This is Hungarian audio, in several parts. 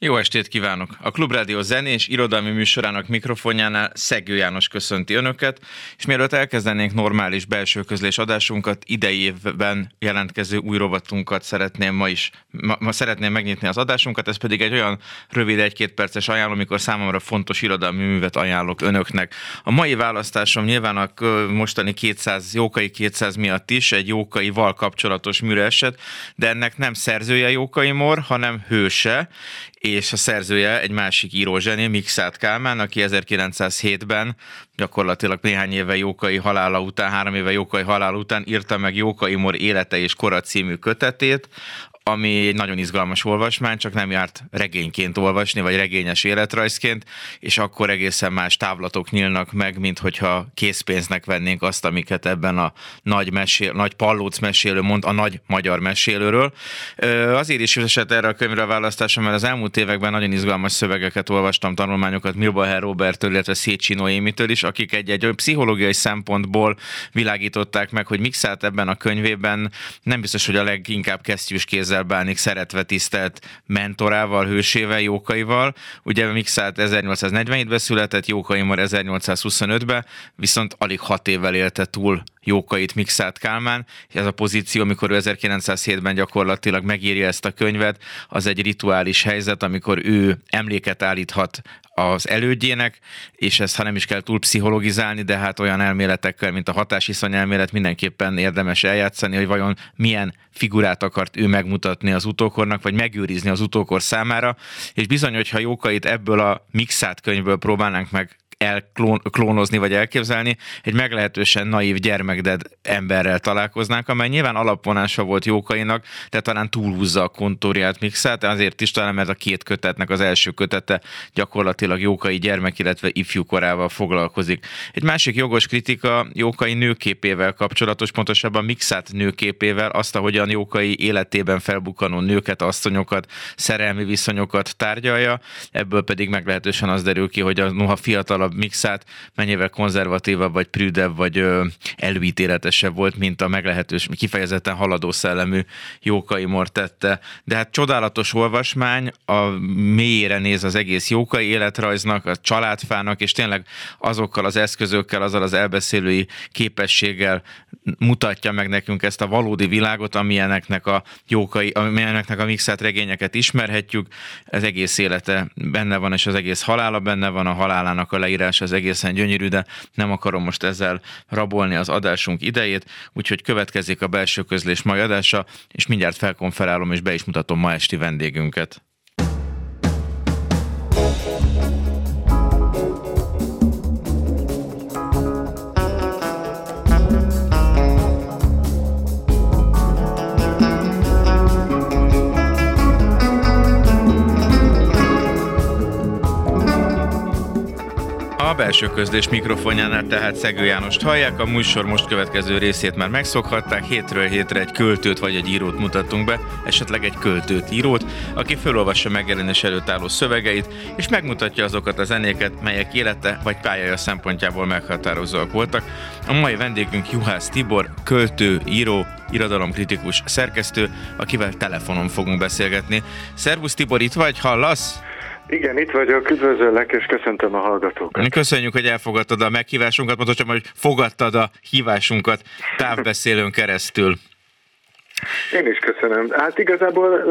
jó estét kívánok! A Klubrádió zenés irodalmi műsorának mikrofonjánál Szegő János köszönti Önöket, és mielőtt elkezdenénk normális belső közlés adásunkat, idei évben jelentkező új rovatunkat szeretném ma is, ma, ma szeretném megnyitni az adásunkat, ez pedig egy olyan rövid egy-két perces ajánló, amikor számomra fontos irodalmi művet ajánlok Önöknek. A mai választásom nyilván a mostani 200, Jókai 200 miatt is egy Jókaival kapcsolatos műre esett, de ennek nem szerzője Jókai Mor, hanem hőse, és a szerzője egy másik írózsené, Mixát Kálmán, aki 1907-ben gyakorlatilag néhány éve Jókai halála után, három éve Jókai halála után írta meg Jókai Mor élete és kora című kötetét, ami egy nagyon izgalmas olvasmány, csak nem járt regényként olvasni, vagy regényes életrajzként, és akkor egészen más távlatok nyílnak meg, mint hogyha készpénznek vennénk azt, amiket ebben a nagy, mesél, nagy pallóc mesélő mond, a nagy magyar mesélőről. Azért is esett erre a könyvre a választásom, mert az elmúlt években nagyon izgalmas szövegeket olvastam, tanulmányokat Milbaher Robertől, illetve Szécsi Noémitől is, akik egy-egy pszichológiai szempontból világították meg, hogy mixált ebben a könyvében nem biztos, hogy a leginkább kesztyűs kézzel ezzel bánik szeretve tisztelt mentorával, hősével, Jókaival. Ugye Mixát 1847-ben született, Jókai már 1825-ben, viszont alig hat évvel élte túl Jókait Mixát Kálmán, ez a pozíció, amikor ő 1907-ben gyakorlatilag megírja ezt a könyvet, az egy rituális helyzet, amikor ő emléket állíthat az elődjének, és ezt ha nem is kell túl pszichologizálni, de hát olyan elméletekkel, mint a hatásiszony elmélet mindenképpen érdemes eljátszani, hogy vajon milyen figurát akart ő megmutatni az utókornak, vagy megőrizni az utókor számára, és bizony, hogyha Jókait ebből a mixát könyvből próbálnánk meg elklónozni vagy elképzelni, egy meglehetősen naív gyermekded emberrel találkoznánk, amely nyilván alapvonása volt Jókainak, de talán túlhúzza a kontóriát mixát, azért is talán, mert a két kötetnek az első kötete gyakorlatilag Jókai gyermek, illetve ifjú korával foglalkozik. Egy másik jogos kritika Jókai nőképével kapcsolatos, pontosabban mixát nőképével, azt, ahogyan Jókai életében felbukkanó nőket, asszonyokat, szerelmi viszonyokat tárgyalja, ebből pedig meglehetősen az derül ki, hogy a noha fiatalabb fiatalabb mixát, mennyivel konzervatívabb, vagy prűdebb, vagy előítéletesebb volt, mint a meglehetős, kifejezetten haladó szellemű Jókai Mor tette. De hát csodálatos olvasmány, a mélyére néz az egész Jókai életrajznak, a családfának, és tényleg azokkal az eszközökkel, azzal az elbeszélői képességgel mutatja meg nekünk ezt a valódi világot, amilyeneknek a Jókai, amilyeneknek a mixát regényeket ismerhetjük. Ez egész élete benne van, és az egész halála benne van, a halálának a leírása leírás az egészen gyönyörű, de nem akarom most ezzel rabolni az adásunk idejét, úgyhogy következik a belső közlés mai adása, és mindjárt felkonferálom és be is mutatom ma esti vendégünket. Belső közlés mikrofonjánál tehát Szegő Jánost hallják. A műsor most következő részét már megszokhatták. Hétről hétre egy költőt vagy egy írót mutattunk be, esetleg egy költőt, írót, aki felolvassa megjelenés előtt álló szövegeit, és megmutatja azokat a zenéket, melyek élete vagy pályája szempontjából meghatározóak voltak. A mai vendégünk Juhász Tibor, költő, író, irodalomkritikus, szerkesztő, akivel telefonon fogunk beszélgetni. Szervusz Tibor, itt vagy, hallasz? Igen, itt vagyok, üdvözöllek, és köszöntöm a hallgatókat. Köszönjük, hogy elfogadtad a meghívásunkat, pontosan, hogy fogadtad a hívásunkat távbeszélőn keresztül. Én is köszönöm. Hát igazából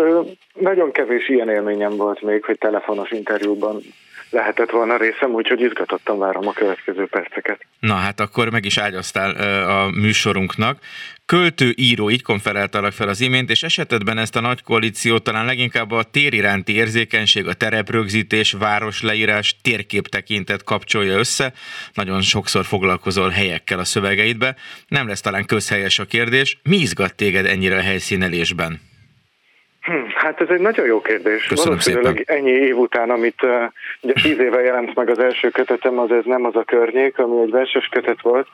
nagyon kevés ilyen élményem volt még, hogy telefonos interjúban lehetett volna részem, úgyhogy izgatottan várom a következő perceket. Na hát akkor meg is ágyaztál a műsorunknak. Költő, író, így konferáltalak fel az imént, és esetedben ezt a nagy koalíciót talán leginkább a tér iránti érzékenység, a tereprögzítés, városleírás, térkép tekintet kapcsolja össze. Nagyon sokszor foglalkozol helyekkel a szövegeidbe. Nem lesz talán közhelyes a kérdés. Mi izgat téged ennyire a helyszínelésben? Hm, hát ez egy nagyon jó kérdés. Köszönöm Valószínűleg szépen. ennyi év után, amit uh, ugye tíz éve jelent meg az első kötetem, az ez nem az a környék, ami egy verses kötet volt.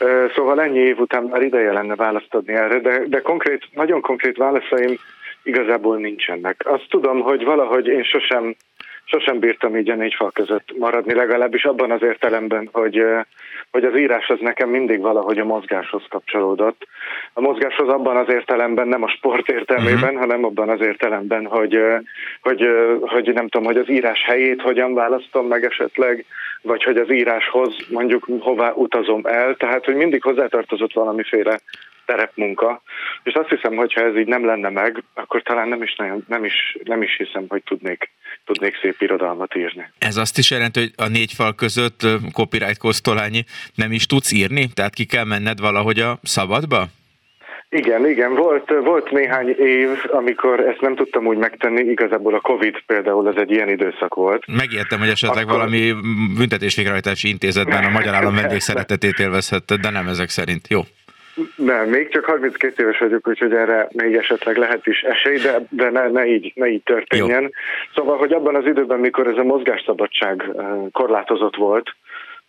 Uh, szóval ennyi év után már ideje lenne választ adni erre, de, de konkrét, nagyon konkrét válaszaim igazából nincsenek. Azt tudom, hogy valahogy én sosem sosem bírtam így a négy fal között maradni, legalábbis abban az értelemben, hogy, hogy az írás az nekem mindig valahogy a mozgáshoz kapcsolódott. A mozgáshoz abban az értelemben, nem a sport értelmében, uh-huh. hanem abban az értelemben, hogy, hogy, hogy nem tudom, hogy az írás helyét hogyan választom meg esetleg, vagy hogy az íráshoz mondjuk hová utazom el, tehát hogy mindig hozzátartozott valamiféle terepmunka, és azt hiszem, hogy ha ez így nem lenne meg, akkor talán nem is, nagyon, nem is, nem is hiszem, hogy tudnék, tudnék szép irodalmat írni. Ez azt is jelenti, hogy a négy fal között copyright kosztolányi nem is tudsz írni? Tehát ki kell menned valahogy a szabadba? Igen, igen, volt, volt néhány év, amikor ezt nem tudtam úgy megtenni, igazából a Covid például az egy ilyen időszak volt. Megértem, hogy esetleg Akkor... valami büntetésvégrehajtási intézetben a Magyar Állam vendégszeretetét élvezhette, de nem ezek szerint. Jó. Nem, még csak 32 éves vagyok, úgyhogy erre még esetleg lehet is esély, de, de ne, ne, így, ne így történjen. Jó. Szóval, hogy abban az időben, mikor ez a mozgásszabadság korlátozott volt,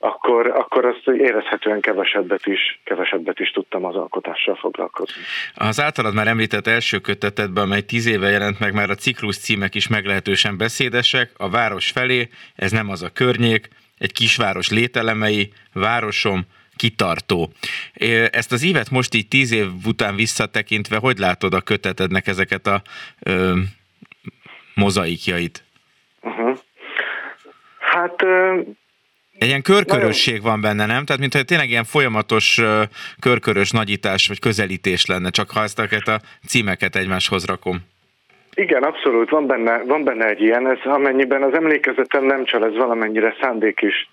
akkor, akkor azt érezhetően kevesebbet is, kevesebbet is tudtam az alkotással foglalkozni. Az általad már említett első kötetetben, amely tíz éve jelent meg, már a ciklus címek is meglehetősen beszédesek, a város felé, ez nem az a környék, egy kisváros lételemei, városom, kitartó. Ezt az évet most így tíz év után visszatekintve, hogy látod a kötetednek ezeket a ö, mozaikjait? Uh-huh. Hát egy ilyen körkörösség van benne, nem? Tehát mintha tényleg ilyen folyamatos körkörös nagyítás vagy közelítés lenne, csak ha ezt a címeket egymáshoz rakom. Igen, abszolút, van benne, van benne egy ilyen, ez amennyiben az emlékezetem nem csal, ez valamennyire szándék is,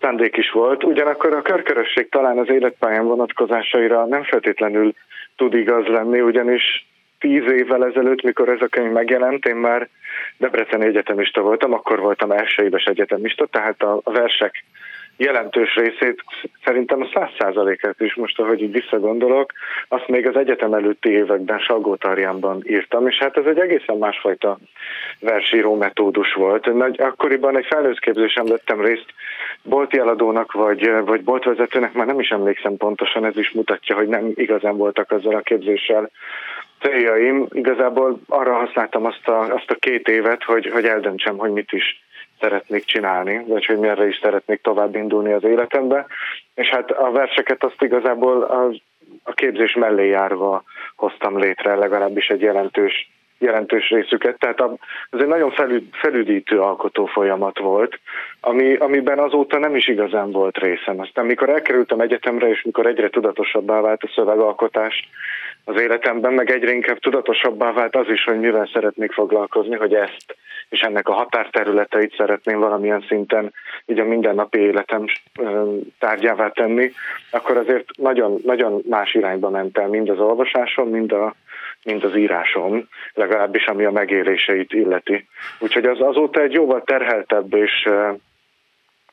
szándék is volt. Ugyanakkor a körkörösség talán az életpályán vonatkozásaira nem feltétlenül tud igaz lenni, ugyanis tíz évvel ezelőtt, mikor ez a könyv megjelent, én már Debreceni egyetemista voltam, akkor voltam első éves egyetemista, tehát a versek jelentős részét, szerintem a száz százalékát is most, ahogy így visszagondolok, azt még az egyetem előtti években Salgó írtam, és hát ez egy egészen másfajta versíró metódus volt. Nagy, akkoriban egy felnőttképzésen vettem részt, bolti eladónak vagy, vagy boltvezetőnek, már nem is emlékszem pontosan, ez is mutatja, hogy nem igazán voltak azzal a képzéssel céljaim. Igazából arra használtam azt a, azt a két évet, hogy, hogy eldöntsem, hogy mit is szeretnék csinálni, vagy hogy merre is szeretnék tovább indulni az életembe. És hát a verseket azt igazából a, a képzés mellé járva hoztam létre, legalábbis egy jelentős jelentős részüket, tehát ez egy nagyon felüd, felüdítő alkotó folyamat volt, ami, amiben azóta nem is igazán volt részem. Aztán mikor elkerültem egyetemre, és mikor egyre tudatosabbá vált a szövegalkotás az életemben, meg egyre inkább tudatosabbá vált az is, hogy mivel szeretnék foglalkozni, hogy ezt és ennek a határterületeit szeretném valamilyen szinten így a mindennapi életem tárgyává tenni, akkor azért nagyon, nagyon más irányba mentem mind az olvasásom, mind a, mint az írásom, legalábbis ami a megéléseit illeti. Úgyhogy az azóta egy jóval terheltebb és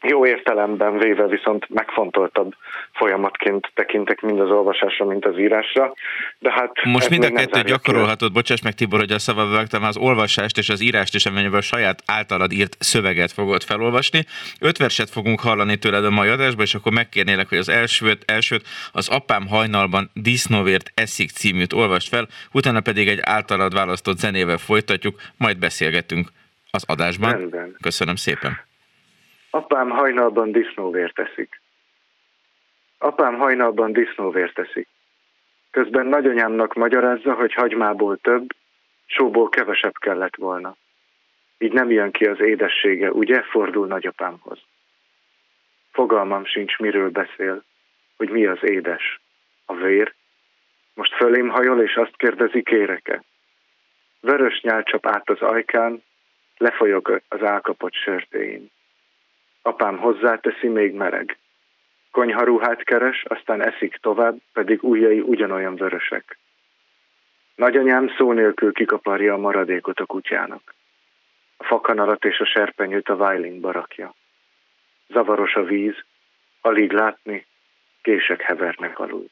jó értelemben véve viszont megfontoltabb folyamatként tekintek mind az olvasásra, mint az írásra. De hát Most mind a kettőt gyakorolhatod, bocsáss meg Tibor, hogy a szavaba vágtam, az olvasást és az írást is, amennyiben a saját általad írt szöveget fogod felolvasni. Öt verset fogunk hallani tőled a mai adásban, és akkor megkérnélek, hogy az elsőt, elsőt az Apám hajnalban disznóvért eszik címűt olvast fel, utána pedig egy általad választott zenével folytatjuk, majd beszélgetünk az adásban. Rendben. Köszönöm szépen. Apám hajnalban disznóvért eszik. Apám hajnalban disznóvért eszik. Közben nagyanyámnak magyarázza, hogy hagymából több, sóból kevesebb kellett volna. Így nem jön ki az édessége, ugye? Fordul nagyapámhoz. Fogalmam sincs, miről beszél, hogy mi az édes. A vér? Most fölém hajol, és azt kérdezi, kéreke. Vörös nyál csap át az ajkán, lefolyok az álkapott sörtéin. Apám hozzáteszi, még meleg. Konyharuhát keres, aztán eszik tovább, pedig ujjai ugyanolyan vörösek. Nagyanyám szó nélkül kikaparja a maradékot a kutyának. A fakanalat és a serpenyőt a Weiling barakja. Zavaros a víz, alig látni, kések hevernek alul.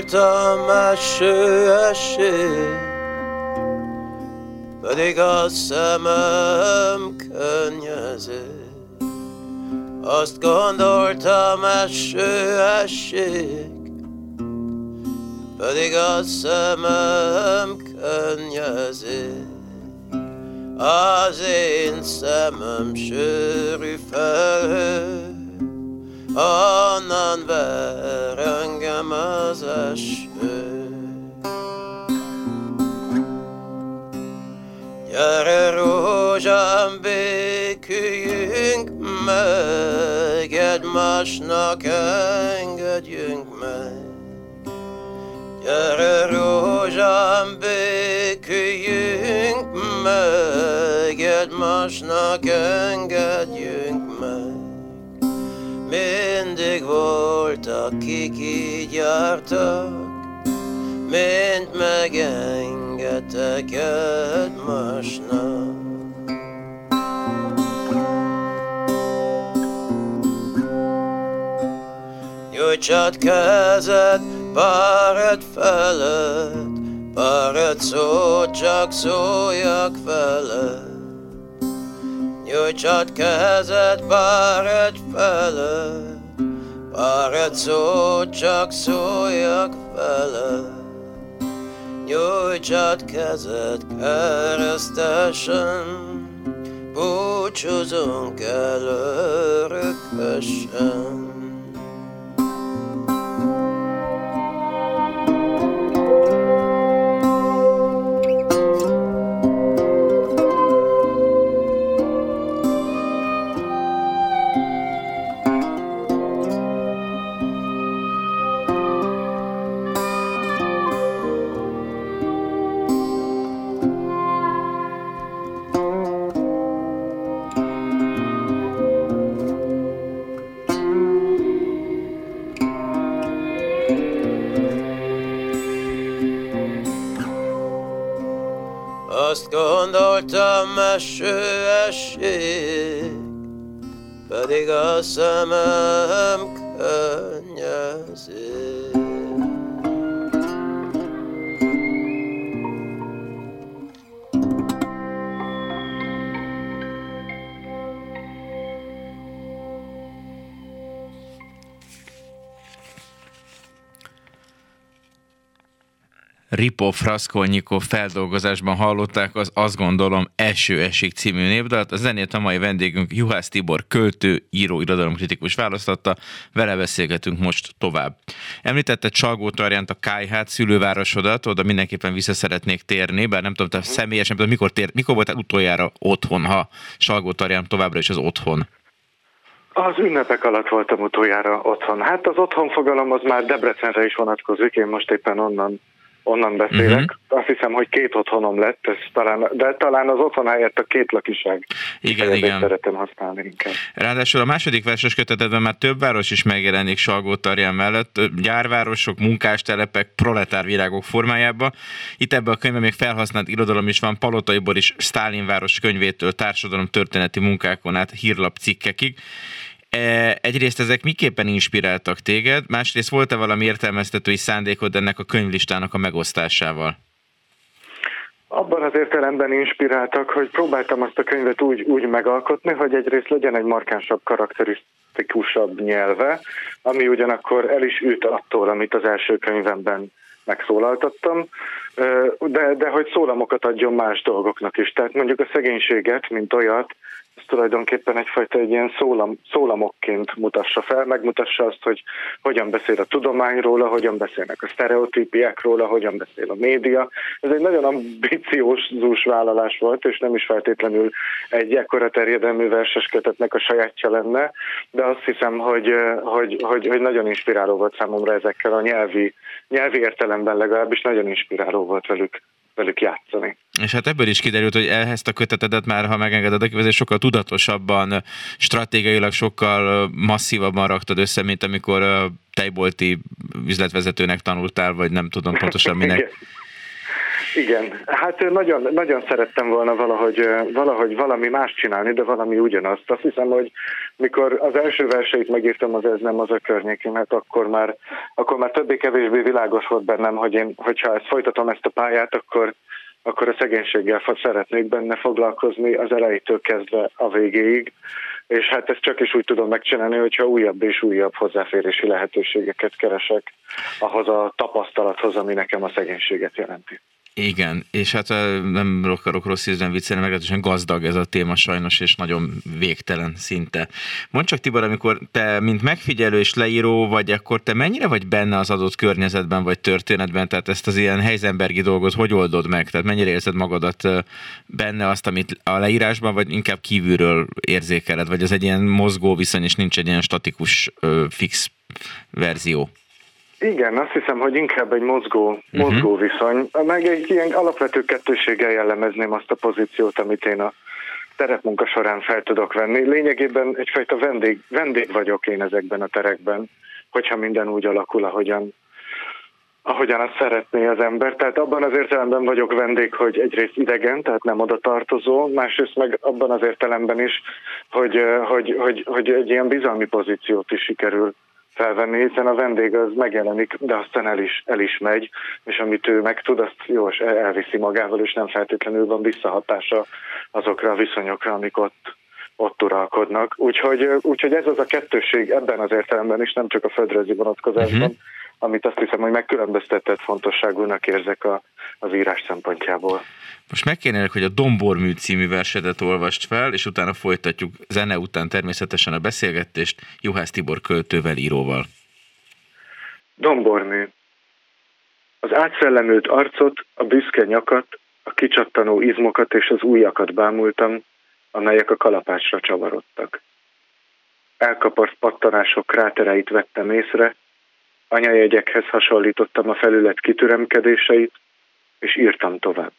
Gondoltam eső eső, pedig a szemem könnyező. Azt gondoltam eső esik, pedig a szemem könnyezik. Az én szemem sűrű felhő, onnan ver engem az eső. Gyere rózsám, béküljünk meg, egymásnak engedjünk meg. Gyere rózsám, béküljünk meg, egymásnak engedjünk meg. Mindig voltak, kik így jártak, mint megengedtek egymásnak. Nyújtsad kezed, páred felett, páred szó, csak szóljak veled. Nyújtsad kezed, páred felett, páred szó, csak szóljak veled. Nyújtsad kezed keresztesen, búcsúzunk el örökösen. Azt gondoltam eső esik, pedig a szemem könnyezik. Ripo Fraszkolnyikov feldolgozásban hallották az Azt gondolom Eső esik című népdalt. A zenét a mai vendégünk Juhász Tibor költő, író, irodalomkritikus választotta. Vele beszélgetünk most tovább. Említette Csalgó Tarjánt, a Kájhát szülővárosodat, oda mindenképpen vissza szeretnék térni, bár nem tudom, te személyesen, tudom, mikor, tér, mikor voltál utoljára otthon, ha Csalgó Tarján továbbra is az otthon? Az ünnepek alatt voltam utoljára otthon. Hát az otthon fogalom az már Debrecenre is vonatkozik, én most éppen onnan onnan beszélek. Uh-huh. Azt hiszem, hogy két otthonom lett, ez talán, de talán az otthon helyett a két lakiság. Igen, igen. Szeretem használni inkább. Ráadásul a második verses kötetedben már több város is megjelenik Salgó Tarján mellett, gyárvárosok, munkástelepek, proletár virágok formájába. Itt ebben a könyvben még felhasznált irodalom is van, Palotai Boris Stálin város könyvétől társadalom történeti munkákon át hírlap cikkekig. E, egyrészt ezek miképpen inspiráltak téged, másrészt volt-e valami értelmeztetői szándékod ennek a könyvlistának a megosztásával? Abban az értelemben inspiráltak, hogy próbáltam azt a könyvet úgy, úgy megalkotni, hogy egyrészt legyen egy markánsabb, karakterisztikusabb nyelve, ami ugyanakkor el is üt attól, amit az első könyvemben megszólaltattam, de, de hogy szólamokat adjon más dolgoknak is. Tehát mondjuk a szegénységet, mint olyat, ez tulajdonképpen egyfajta egy ilyen szólam, szólamokként mutassa fel, megmutassa azt, hogy hogyan beszél a tudomány róla, hogyan beszélnek a sztereotípiákról, hogyan beszél a média. Ez egy nagyon ambiciózus vállalás volt, és nem is feltétlenül egy ekkora terjedelmű verses kötetnek a sajátja lenne, de azt hiszem, hogy, hogy, hogy, hogy nagyon inspiráló volt számomra ezekkel a nyelvi, nyelvi értelemben legalábbis nagyon inspiráló volt velük velük játszani. És hát ebből is kiderült, hogy ehhez a kötetedet már, ha megengeded a kivezés, sokkal tudatosabban, stratégiailag sokkal masszívabban raktad össze, mint amikor tejbolti üzletvezetőnek tanultál, vagy nem tudom pontosan minek. Igen, hát nagyon, nagyon szerettem volna valahogy, valahogy valami más csinálni, de valami ugyanazt. Azt hiszem, hogy mikor az első verseit megírtam, az ez nem az a környékén, mert akkor már, akkor már többé-kevésbé világos volt bennem, hogy én, hogyha ezt folytatom ezt a pályát, akkor, akkor a szegénységgel szeretnék benne foglalkozni az elejétől kezdve a végéig, és hát ezt csak is úgy tudom megcsinálni, hogyha újabb és újabb hozzáférési lehetőségeket keresek ahhoz a tapasztalathoz, ami nekem a szegénységet jelenti. Igen, és hát nem akarok rossz ízben viccelni, meglehetősen gazdag ez a téma sajnos, és nagyon végtelen szinte. Mondd csak Tibor, amikor te, mint megfigyelő és leíró vagy, akkor te mennyire vagy benne az adott környezetben vagy történetben, tehát ezt az ilyen Heisenbergi dolgot hogy oldod meg? Tehát mennyire érzed magadat benne azt, amit a leírásban, vagy inkább kívülről érzékeled, vagy az egy ilyen mozgó viszony, és nincs egy ilyen statikus, fix verzió? Igen, azt hiszem, hogy inkább egy mozgó, uh-huh. mozgó viszony. Meg egy ilyen alapvető kettőséggel jellemezném azt a pozíciót, amit én a terepmunka során fel tudok venni. Lényegében egyfajta vendég, vendég vagyok én ezekben a terekben, hogyha minden úgy alakul, ahogyan, ahogyan azt szeretné az ember. Tehát abban az értelemben vagyok vendég, hogy egyrészt idegen, tehát nem oda tartozó, másrészt meg abban az értelemben is, hogy, hogy, hogy, hogy egy ilyen bizalmi pozíciót is sikerül felvenni, hiszen a vendég az megjelenik, de aztán el is, el is megy, és amit ő megtud, azt jó, elviszi magával, és nem feltétlenül van visszahatása azokra a viszonyokra, amik ott, ott uralkodnak. Úgyhogy, úgyhogy ez az a kettőség ebben az értelemben is, nem csak a földrajzi vonatkozásban, uh-huh. Amit azt hiszem, hogy megkülönböztetett fontosságúnak érzek a, az írás szempontjából. Most megkérnélek, hogy a Dombormű című versedet olvast fel, és utána folytatjuk zene után természetesen a beszélgetést Juhász Tibor költővel, íróval. Dombormű. Az átszellemült arcot, a büszke nyakat, a kicsattanó izmokat és az újakat bámultam, amelyek a kalapácsra csavarodtak. Elkapart pattanások krátereit vettem észre, anyajegyekhez hasonlítottam a felület kitüremkedéseit, és írtam tovább.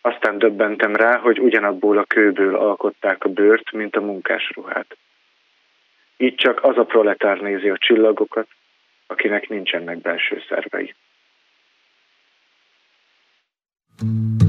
Aztán döbbentem rá, hogy ugyanabból a kőből alkották a bőrt, mint a munkásruhát. Így csak az a proletár nézi a csillagokat, akinek nincsenek belső szervei. thank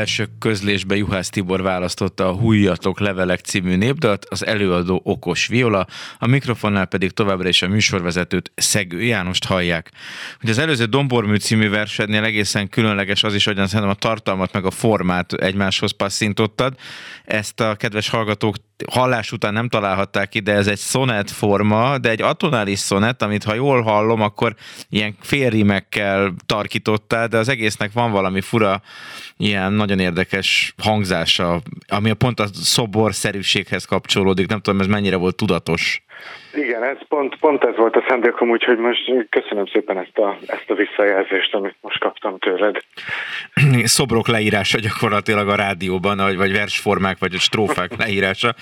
belső közlésbe Juhász Tibor választotta a Hújjatok levelek című népdalt, az előadó Okos Viola, a mikrofonnál pedig továbbra is a műsorvezetőt Szegő Jánost hallják. Hogy az előző Dombormű című versednél egészen különleges az is, hogy szerintem a tartalmat meg a formát egymáshoz passzintottad. Ezt a kedves hallgatók hallás után nem találhatták ide, ez egy szonet forma, de egy atonális szonet, amit ha jól hallom, akkor ilyen félrimekkel tarkítottál, de az egésznek van valami fura, ilyen nagyon érdekes hangzása, ami a pont a szoborszerűséghez kapcsolódik. Nem tudom, ez mennyire volt tudatos. Igen, ez pont, pont ez volt a szándékom, úgyhogy most köszönöm szépen ezt a, ezt a visszajelzést, amit most kaptam tőled. Szobrok leírása gyakorlatilag a rádióban, vagy versformák, vagy strófák leírása.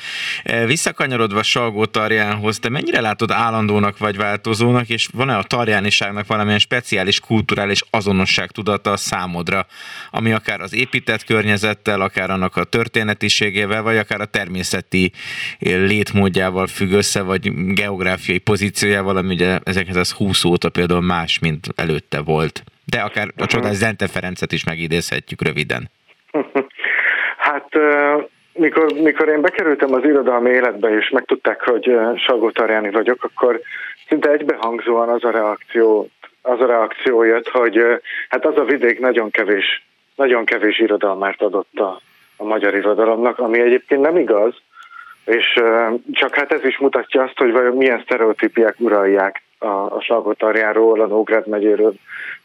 E, visszakanyarodva Salgó Tarjánhoz, te mennyire látod állandónak vagy változónak, és van-e a tarjániságnak valamilyen speciális kulturális azonosság tudata a számodra, ami akár az épített környezettel, akár annak a történetiségével, vagy akár a természeti létmódjával függ össze, vagy geográfiai pozíciójával, ami ugye 1920 óta például más, mint előtte volt. De akár a csodás Zente Ferencet is megidézhetjük röviden. Hát mikor, mikor én bekerültem az irodalmi életbe, és megtudták, hogy Salgó Tarjáni vagyok, akkor szinte egybehangzóan az a reakció, az a reakció jött, hogy hát az a vidék nagyon kevés, nagyon kevés irodalmát adott a, a magyar irodalomnak, ami egyébként nem igaz, és csak hát ez is mutatja azt, hogy vajon milyen sztereotípiák uralják a, a Salgotarjáról, a Nógrád megyéről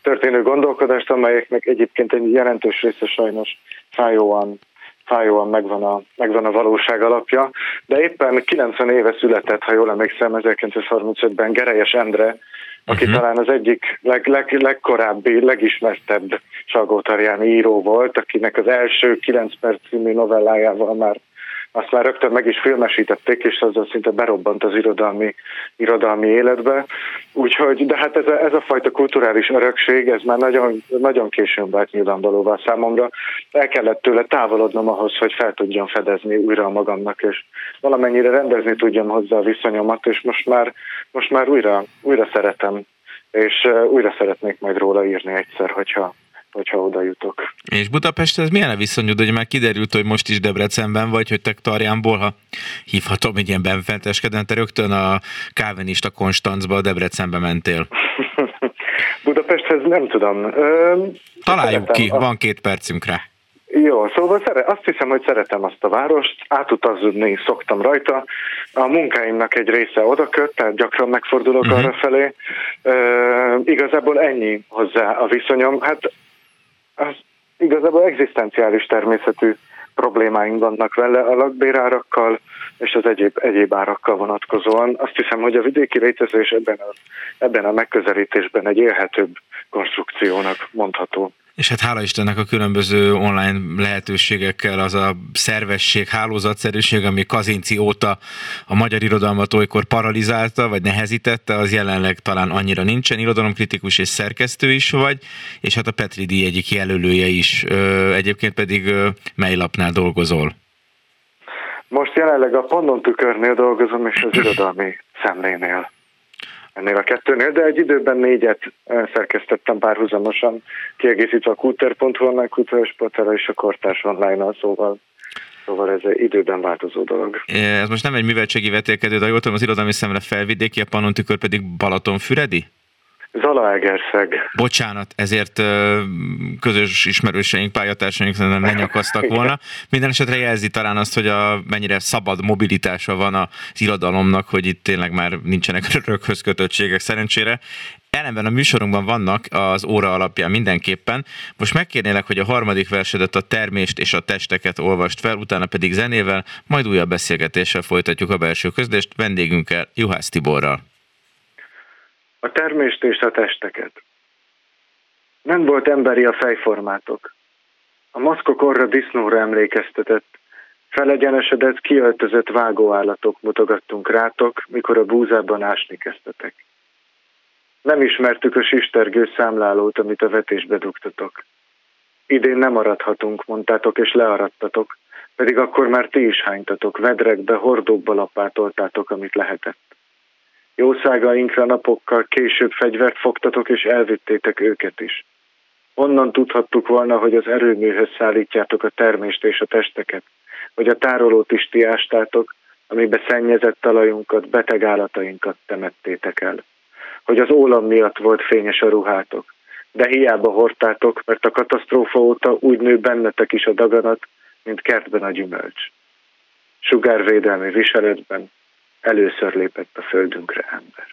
történő gondolkodást, amelyeknek egyébként egy jelentős része sajnos fájóan, fájóan megvan, a, megvan a valóság alapja, de éppen 90 éve született, ha jól emlékszem, 1935-ben Gerejes Endre, aki uh-huh. talán az egyik leg, leg, legkorábbi, legismertebb Salgótarjáni író volt, akinek az első 9 perc című novellájával már azt már rögtön meg is filmesítették, és azzal szinte berobbant az irodalmi, irodalmi életbe. Úgyhogy, de hát ez a, ez a fajta kulturális örökség, ez már nagyon, nagyon későn vált nyilvánvalóvá számomra. El kellett tőle távolodnom ahhoz, hogy fel tudjam fedezni újra magamnak, és valamennyire rendezni tudjam hozzá a viszonyomat, és most már, most már újra, újra szeretem, és újra szeretnék majd róla írni egyszer, hogyha, hogyha oda jutok. És ez milyen a viszonyod, hogy már kiderült, hogy most is Debrecenben vagy, hogy te Tarjánból, ha hívhatom egy ilyen benfenteskedent, te rögtön a kávenista Konstancba, Debrecenbe mentél. Budapesthez nem tudom. Ö, Találjuk ki, a... van két percünk rá. Jó, szóval szere, azt hiszem, hogy szeretem azt a várost, átutazni szoktam rajta. A munkáimnak egy része oda köt, tehát gyakran megfordulok uh-huh. arra felé. Igazából ennyi hozzá a viszonyom. Hát az igazából egzisztenciális természetű problémáink vannak vele a lakbérárakkal és az egyéb, egyéb árakkal vonatkozóan. Azt hiszem, hogy a vidéki létezés ebben a, ebben a megközelítésben egy élhetőbb konstrukciónak mondható. És hát hála Istennek a különböző online lehetőségekkel az a szervesség, hálózatszerűség, ami Kazinci óta a magyar irodalmat olykor paralizálta, vagy nehezítette, az jelenleg talán annyira nincsen. Irodalomkritikus és szerkesztő is vagy, és hát a Petri díj egyik jelölője is. Egyébként pedig mely lapnál dolgozol? Most jelenleg a Pannon tükörnél dolgozom, és az irodalmi szemlénél ennél a kettőnél, de egy időben négyet eh, szerkesztettem párhuzamosan, kiegészítve a Kuter.hu-nál, Kuter és a Kortárs online szóval Szóval ez egy időben változó dolog. Ez most nem egy műveltségi vetélkedő, de jól tudom, az irodalmi szemre felvidéki, a Pannon tükör pedig Balatonfüredi? Zalaegerszeg. Bocsánat, ezért közös ismerőseink, pályatársaink szerintem lenyakasztak volna. Minden esetre jelzi talán azt, hogy a, mennyire szabad mobilitása van az irodalomnak, hogy itt tényleg már nincsenek röghöz kötöttségek szerencsére. Ellenben a műsorunkban vannak az óra alapján mindenképpen. Most megkérnélek, hogy a harmadik versedet a termést és a testeket olvast fel, utána pedig zenével, majd újabb beszélgetéssel folytatjuk a belső közlést vendégünkkel, Juhász Tiborral a termést és a testeket. Nem volt emberi a fejformátok. A maszkok orra disznóra emlékeztetett, felegyenesedett, kiöltözött vágóállatok mutogattunk rátok, mikor a búzában ásni kezdtetek. Nem ismertük a sistergő számlálót, amit a vetésbe dugtatok. Idén nem aradhatunk, mondtátok, és learadtatok, pedig akkor már ti is hánytatok, vedrekbe, hordókba lapátoltátok, amit lehetett. Jószágainkra napokkal később fegyvert fogtatok, és elvittétek őket is. Honnan tudhattuk volna, hogy az erőműhöz szállítjátok a termést és a testeket, hogy a tárolót is ti ástátok, amibe szennyezett talajunkat, beteg állatainkat temettétek el. Hogy az ólam miatt volt fényes a ruhátok, de hiába hordtátok, mert a katasztrófa óta úgy nő bennetek is a daganat, mint kertben a gyümölcs. Sugárvédelmi viseletben először lépett a földünkre ember.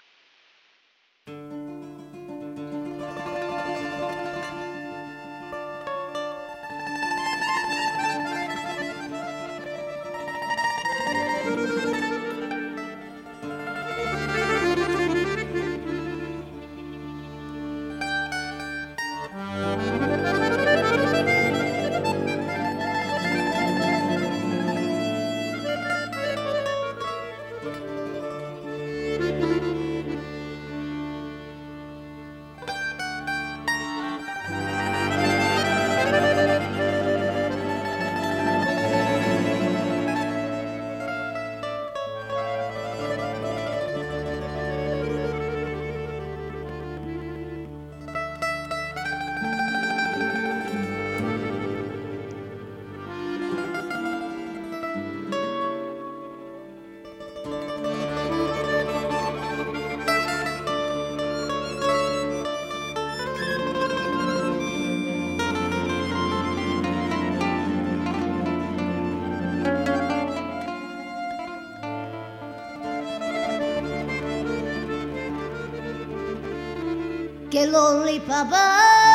Qué lonely papa.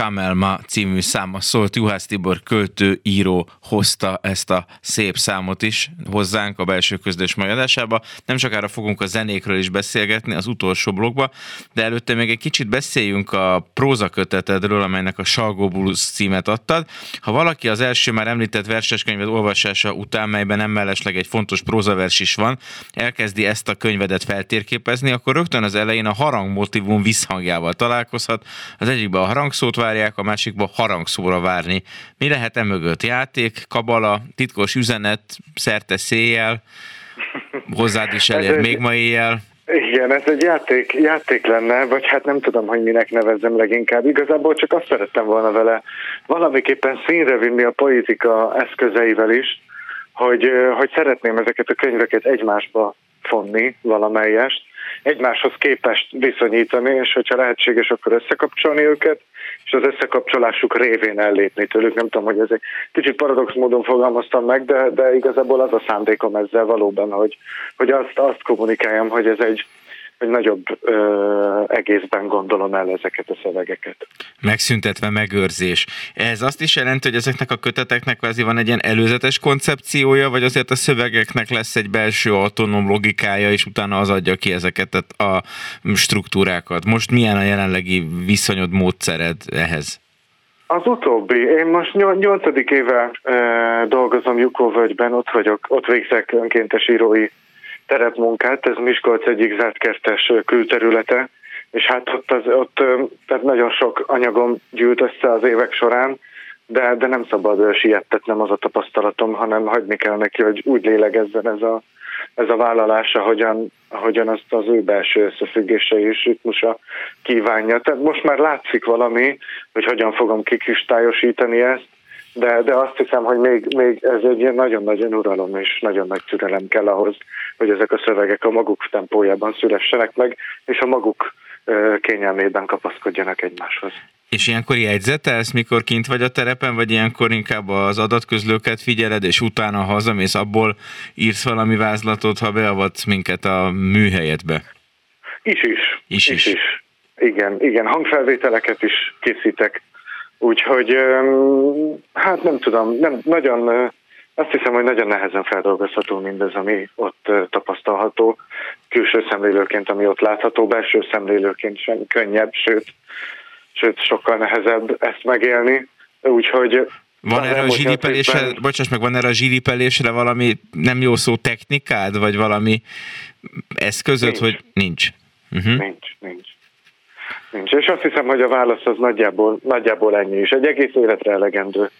Kamelma című száma szólt. Juhász Tibor költő, író hozta ezt a szép számot is hozzánk a belső közlés mai adásába. Nem sokára fogunk a zenékről is beszélgetni az utolsó blogba, de előtte még egy kicsit beszéljünk a prózakötetedről, amelynek a Salgó Blues címet adtad. Ha valaki az első már említett verseskönyved olvasása után, melyben nem mellesleg egy fontos prózavers is van, elkezdi ezt a könyvedet feltérképezni, akkor rögtön az elején a harangmotivum visszhangjával találkozhat. Az egyikben a harangszót várják, a másikban harangszóra várni. Mi lehet e mögött? Játék, kabala, titkos üzenet, szerte széjjel, hozzád is elér még ma éjjel. Igen, ez egy játék, játék lenne, vagy hát nem tudom, hogy minek nevezzem leginkább. Igazából csak azt szerettem volna vele valamiképpen színre vinni a politika eszközeivel is, hogy, hogy szeretném ezeket a könyveket egymásba fonni valamelyest, egymáshoz képest viszonyítani, és hogyha lehetséges, akkor összekapcsolni őket, és az összekapcsolásuk révén ellépni tőlük. Nem tudom, hogy ez egy kicsit paradox módon fogalmaztam meg, de, de igazából az a szándékom ezzel valóban, hogy, hogy azt, azt kommunikáljam, hogy ez egy, hogy nagyobb ö, egészben gondolom el ezeket a szövegeket. Megszüntetve megőrzés. Ez azt is jelenti, hogy ezeknek a köteteknek kvázi van egy ilyen előzetes koncepciója, vagy azért a szövegeknek lesz egy belső autonóm logikája, és utána az adja ki ezeket a struktúrákat. Most milyen a jelenlegi viszonyod, módszered ehhez? Az utóbbi. Én most nyolcadik éve e, dolgozom Jukóvölgyben, ott vagyok, ott végzek önkéntes írói terepmunkát, ez Miskolc egyik zártkertes külterülete, és hát ott, az, ott tehát nagyon sok anyagom gyűlt össze az évek során, de, de nem szabad siettetnem az a tapasztalatom, hanem hagyni kell neki, hogy úgy lélegezzen ez a, ez a vállalás, ahogyan, ahogyan azt az ő belső összefüggése és ritmusa kívánja. Tehát most már látszik valami, hogy hogyan fogom kikristályosítani ezt, de, de azt hiszem, hogy még, még ez egy nagyon-nagyon uralom és nagyon nagy türelem kell ahhoz, hogy ezek a szövegek a maguk tempójában szülessenek meg, és a maguk kényelmében kapaszkodjanak egymáshoz. És ilyenkor jegyzetelsz, mikor kint vagy a terepen, vagy ilyenkor inkább az adatközlőket figyeled, és utána hazamész, abból írsz valami vázlatot, ha beavatsz minket a műhelyedbe? Is is. Is is. is. is. Igen, igen, hangfelvételeket is készítek Úgyhogy hát nem tudom, nem, nagyon, azt hiszem, hogy nagyon nehezen feldolgozható mindez, ami ott tapasztalható, külső szemlélőként, ami ott látható, belső szemlélőként sem könnyebb, sőt, sőt sokkal nehezebb ezt megélni. Úgyhogy van erre a zsiripelésre, bocsáss meg, van erre a zsiripelésre valami nem jó szó technikád, vagy valami eszközöd, nincs. hogy nincs? Uh-huh. Nincs, nincs. Nincs. És azt hiszem, hogy a válasz az nagyjából, nagyjából ennyi is. Egy egész életre elegendő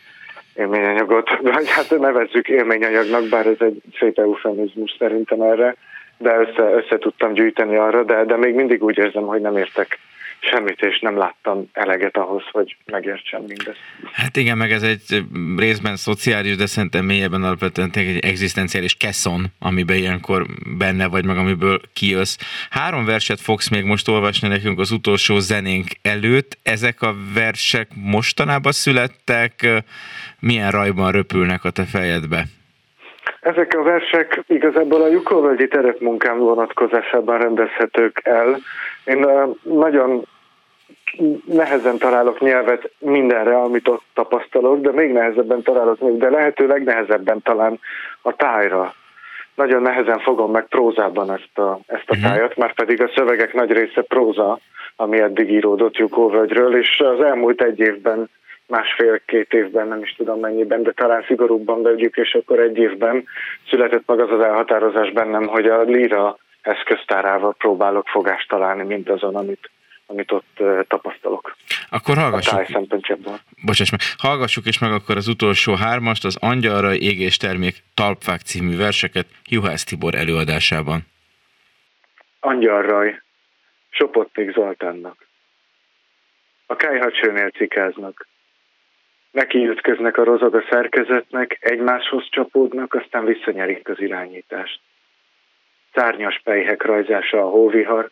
élményanyagot, vagy hát nevezzük élményanyagnak, bár ez egy szép eufemizmus szerintem erre, de össze, össze tudtam gyűjteni arra, de, de még mindig úgy érzem, hogy nem értek semmit, és nem láttam eleget ahhoz, hogy megértsem mindezt. Hát igen, meg ez egy részben szociális, de szerintem mélyebben alapvetően egy egzisztenciális keszon, amiben ilyenkor benne vagy, meg amiből kijössz. Három verset fogsz még most olvasni nekünk az utolsó zenénk előtt. Ezek a versek mostanában születtek, milyen rajban röpülnek a te fejedbe? Ezek a versek igazából a Jukovölgyi terepmunkám vonatkozásában rendezhetők el. Én nagyon nehezen találok nyelvet mindenre, amit ott tapasztalok, de még nehezebben találok még, de lehető legnehezebben talán a tájra. Nagyon nehezen fogom meg prózában ezt a, ezt a mhm. tájat, már pedig a szövegek nagy része próza, ami eddig íródott Jukóvölgyről, és az elmúlt egy évben másfél-két évben, nem is tudom mennyiben, de talán szigorúbban vegyük, és akkor egy évben született meg az az elhatározás bennem, hogy a líra eszköztárával próbálok fogást találni mindazon, amit, amit ott tapasztalok. Akkor hallgassuk. Bocsáss meg. Hallgassuk is meg akkor az utolsó hármast, az Angyalra égés termék Talpfák című verseket Juhász Tibor előadásában. Angyalraj, Sopotnik Zoltánnak. A kájhacsőnél cikáznak. Neki ütköznek a rozoga szerkezetnek, egymáshoz csapódnak, aztán visszanyerik az irányítást. Szárnyas pejhek rajzása a hóvihar,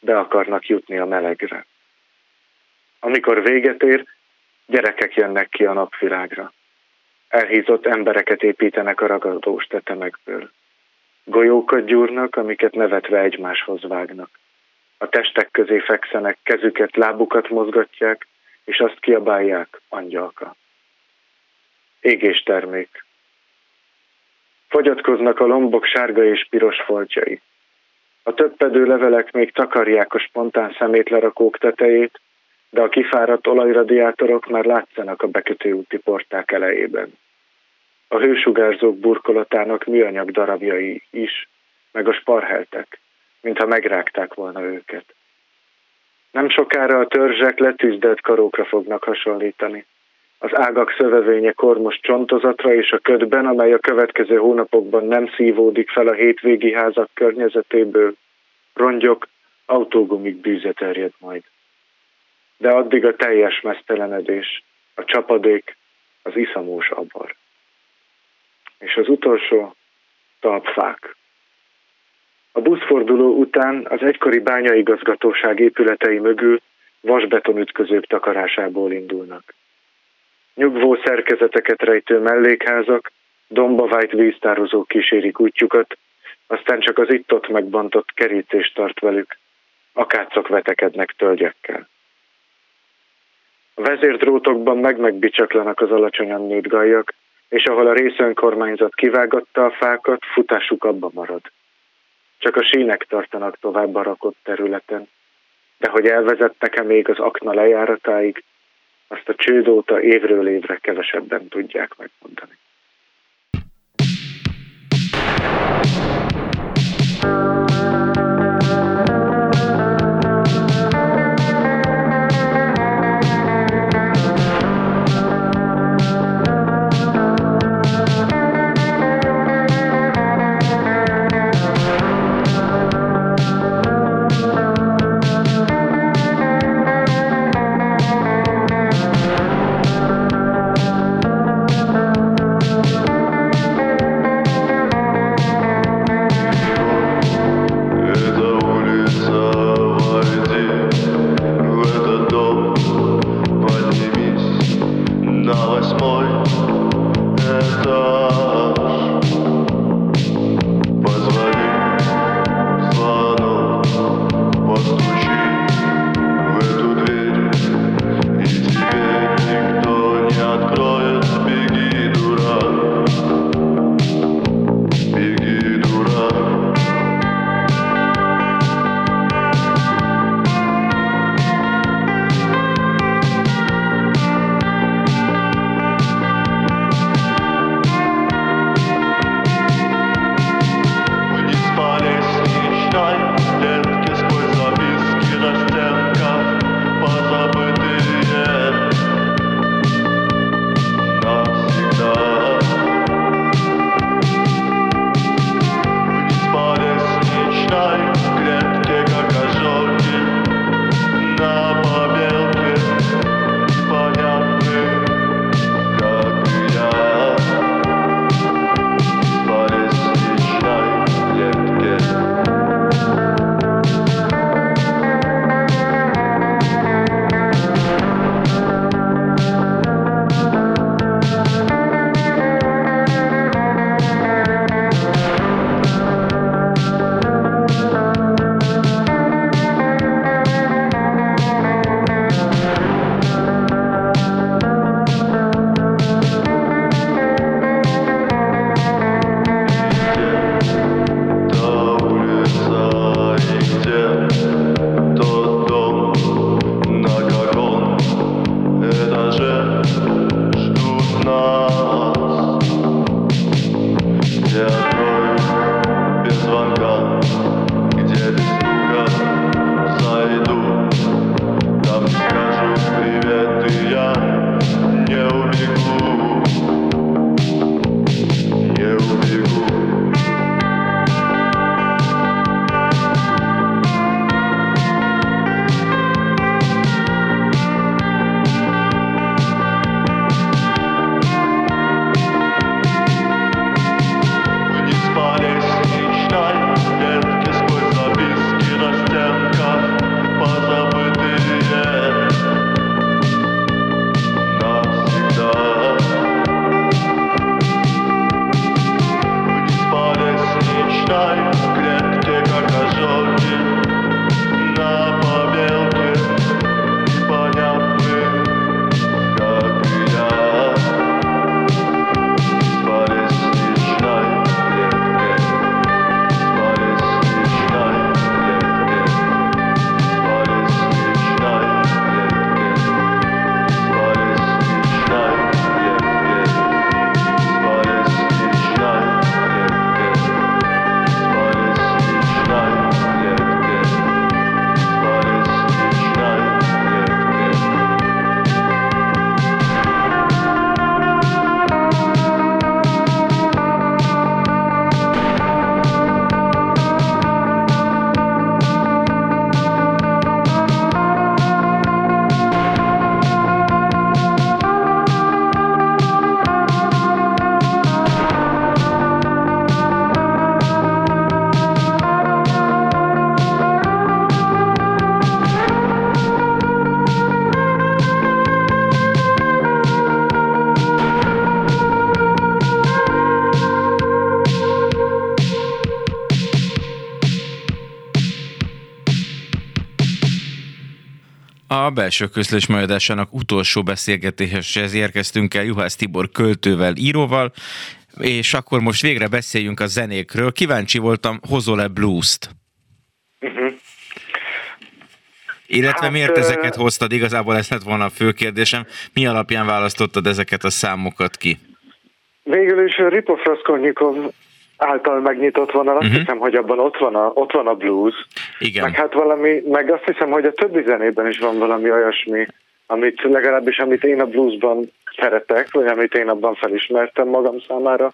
be akarnak jutni a melegre. Amikor véget ér, gyerekek jönnek ki a napvilágra. Elhízott embereket építenek a ragadós tetemekből. Golyókat gyúrnak, amiket nevetve egymáshoz vágnak. a testek közé fekszenek, kezüket, lábukat mozgatják, és azt kiabálják, angyalka. Égés termék. Fogyatkoznak a lombok sárga és piros foltjai. A töppedő levelek még takarják a spontán szemétlerakók tetejét, de a kifáradt olajradiátorok már látszanak a bekötőúti porták elejében. A hősugárzók burkolatának műanyag darabjai is, meg a sparheltek, mintha megrágták volna őket. Nem sokára a törzsek letűzdelt karókra fognak hasonlítani. Az ágak szövevénye kormos csontozatra és a ködben, amely a következő hónapokban nem szívódik fel a hétvégi házak környezetéből, rongyok, autógumik bűze terjed majd. De addig a teljes mesztelenedés, a csapadék, az iszamós abar. És az utolsó, talpfák. A buszforduló után az egykori bányaigazgatóság épületei mögül vasbetonütközők takarásából indulnak. Nyugvó szerkezeteket rejtő mellékházak, dombavájt víztározók kísérik útjukat, aztán csak az itt-ott megbontott kerítést tart velük. Akácok vetekednek tölgyekkel. A vezérdrótokban meg-megbicsaklanak az alacsonyan nőtt gajak, és ahol a részönkormányzat kivágatta a fákat, futásuk abba marad. Csak a sínek tartanak tovább a rakott területen. De hogy elvezettek-e még az akna lejáratáig, azt a csőd óta évről évre kevesebben tudják megmondani. Belső közlés majadásának utolsó beszélgetéshez érkeztünk el Juhász Tibor költővel, íróval, és akkor most végre beszéljünk a zenékről. Kíváncsi voltam, hozol-e blues-t? Uh-huh. Illetve hát, miért ezeket hoztad? Igazából ez lett volna a fő kérdésem. Mi alapján választottad ezeket a számokat ki? Végül is Ripov Raskolnikov által megnyitott vonal, azt uh-huh. hiszem, hogy abban ott van, a, ott van a blues. Igen. Meg hát valami, meg azt hiszem, hogy a többi zenében is van valami olyasmi, amit legalábbis amit én a bluesban szeretek, vagy amit én abban felismertem magam számára,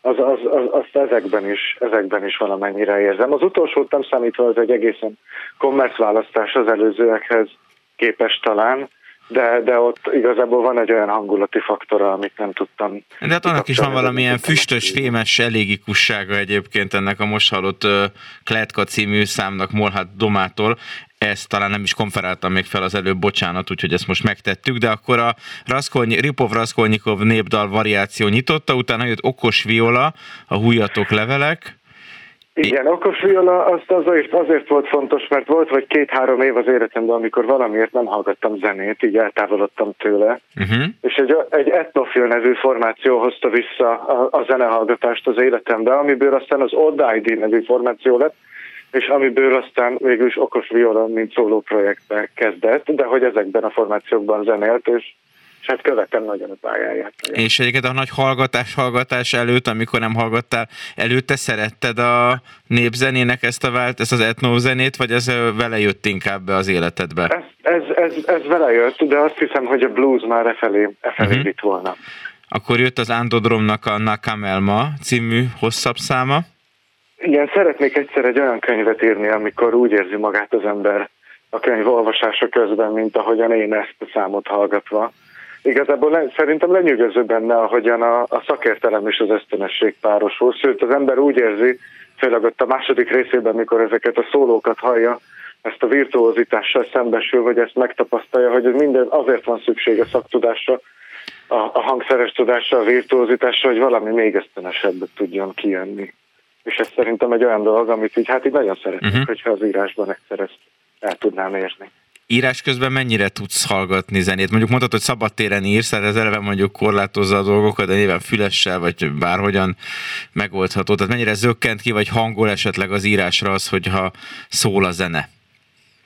az, az, az, azt ezekben is, ezekben is valamennyire érzem. Az utolsó nem számítva, az egy egészen kommersz választás az előzőekhez képest talán, de, de ott igazából van egy olyan hangulati faktora, amit nem tudtam. De hát annak is van valamilyen füstös, fémes elégikussága egyébként ennek a most hallott uh, Kletka című számnak Molhat Domától. Ezt talán nem is konferáltam még fel az előbb, bocsánat, úgyhogy ezt most megtettük, de akkor a Raskolny, Ripov Raskolnikov népdal variáció nyitotta, utána jött Okos Viola, a Hújatok levelek, igen, okos viola azt azért, azért volt fontos, mert volt vagy két-három év az életemben, amikor valamiért nem hallgattam zenét, így eltávolodtam tőle, uh-huh. és egy, egy etnofil nevű formáció hozta vissza a, a zenehallgatást az életembe, amiből aztán az Odd ID nevű formáció lett, és amiből aztán végül is okos viola, mint szóló projektbe kezdett, de hogy ezekben a formációkban zenélt, és és hát követem nagyon a pályáját. És egyébként a nagy hallgatás hallgatás előtt, amikor nem hallgattál, előtte szeretted a népzenének ezt a vált, ezt az etnózenét, vagy ez vele jött inkább be az életedbe? Ez, ez, ez, ez vele jött, de azt hiszem, hogy a blues már e felé, e felé uh-huh. vitt volna. Akkor jött az Andodromnak a Nakamelma című hosszabb száma. Igen, szeretnék egyszer egy olyan könyvet írni, amikor úgy érzi magát az ember a könyv olvasása közben, mint ahogyan én ezt a számot hallgatva. Igazából le, szerintem lenyűgöző benne, ahogyan a, a szakértelem és az ösztönösség párosul, sőt az ember úgy érzi, főleg ott a második részében, mikor ezeket a szólókat hallja, ezt a virtuózitással szembesül, vagy ezt megtapasztalja, hogy ez minden azért van szüksége szaktudásra, a, a hangszeres tudásra, a virtuózitásra, hogy valami még ösztönösebbet tudjon kijönni. És ez szerintem egy olyan dolog, amit így, hát így nagyon szeretnék, uh-huh. hogyha az írásban egyszer ezt el tudnám érni írás közben mennyire tudsz hallgatni zenét? Mondjuk mondtad, hogy szabadtéren írsz, tehát ez eleve mondjuk korlátozza a dolgokat, de nyilván fülessel, vagy bárhogyan megoldható. Tehát mennyire zökkent ki, vagy hangol esetleg az írásra az, hogyha szól a zene?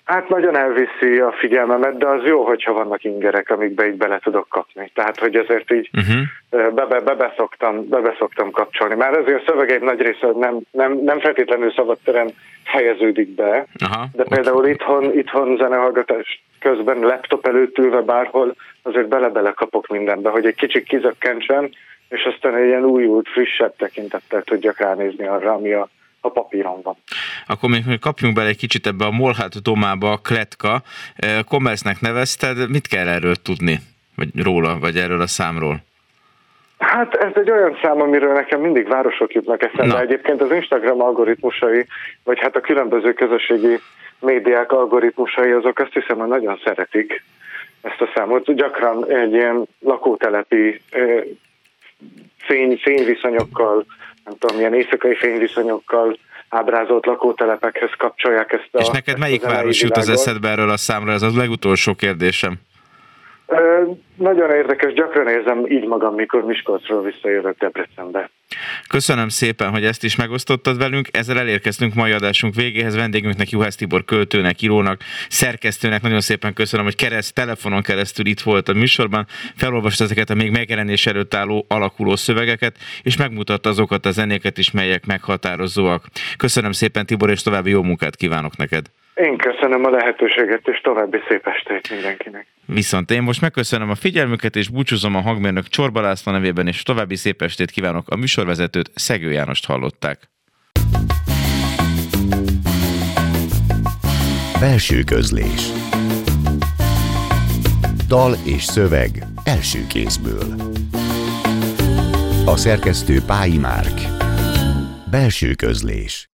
Hát nagyon elviszi a figyelmemet, de az jó, hogyha vannak ingerek, amikbe így bele tudok kapni. Tehát, hogy ezért így uh-huh. bebe, bebe, szoktam, bebe szoktam kapcsolni. Már ezért a szövegeim nagy része nem, nem, nem feltétlenül szabadteren helyeződik be, Aha, de például okay. itthon, itthon zenehallgatás közben laptop előtt ülve bárhol azért bele-bele kapok mindenbe, hogy egy kicsit kizökkentsen, és aztán egy ilyen újult, frissebb tekintettel tudjak ránézni arra, ami a a papíron van. Akkor még kapjunk bele egy kicsit ebbe a Molhat domába, a Kletka. Commerce-nek nevezted, mit kell erről tudni? Vagy róla, vagy erről a számról? Hát ez egy olyan szám, amiről nekem mindig városok jutnak eszembe. Na. Egyébként az Instagram algoritmusai, vagy hát a különböző közösségi médiák algoritmusai, azok azt hiszem, hogy nagyon szeretik ezt a számot. Gyakran egy ilyen lakótelepi fény, fényviszonyokkal nem tudom, milyen éjszakai fényviszonyokkal ábrázolt lakótelepekhez kapcsolják ezt a... És neked melyik város jut az eszedbe erről a számra? Ez az legutolsó kérdésem. Nagyon érdekes, gyakran érzem így magam, mikor Miskolcról visszajövök Debrecenbe. Köszönöm szépen, hogy ezt is megosztottad velünk. Ezzel elérkeztünk mai adásunk végéhez. Vendégünknek Juhász Tibor költőnek, írónak, szerkesztőnek nagyon szépen köszönöm, hogy kereszt, telefonon keresztül itt volt a műsorban. Felolvasta ezeket a még megjelenés előtt álló alakuló szövegeket, és megmutatta azokat a zenéket is, melyek meghatározóak. Köszönöm szépen, Tibor, és további jó munkát kívánok neked. Én köszönöm a lehetőséget, és további szép estét mindenkinek. Viszont én most megköszönöm a figyelmüket, és búcsúzom a hangmérnök Csorba László nevében, és további szép estét kívánok. A műsorvezetőt Szegő Jánost hallották. Belső közlés Dal és szöveg első kézből A szerkesztő Pályi Márk Belső közlés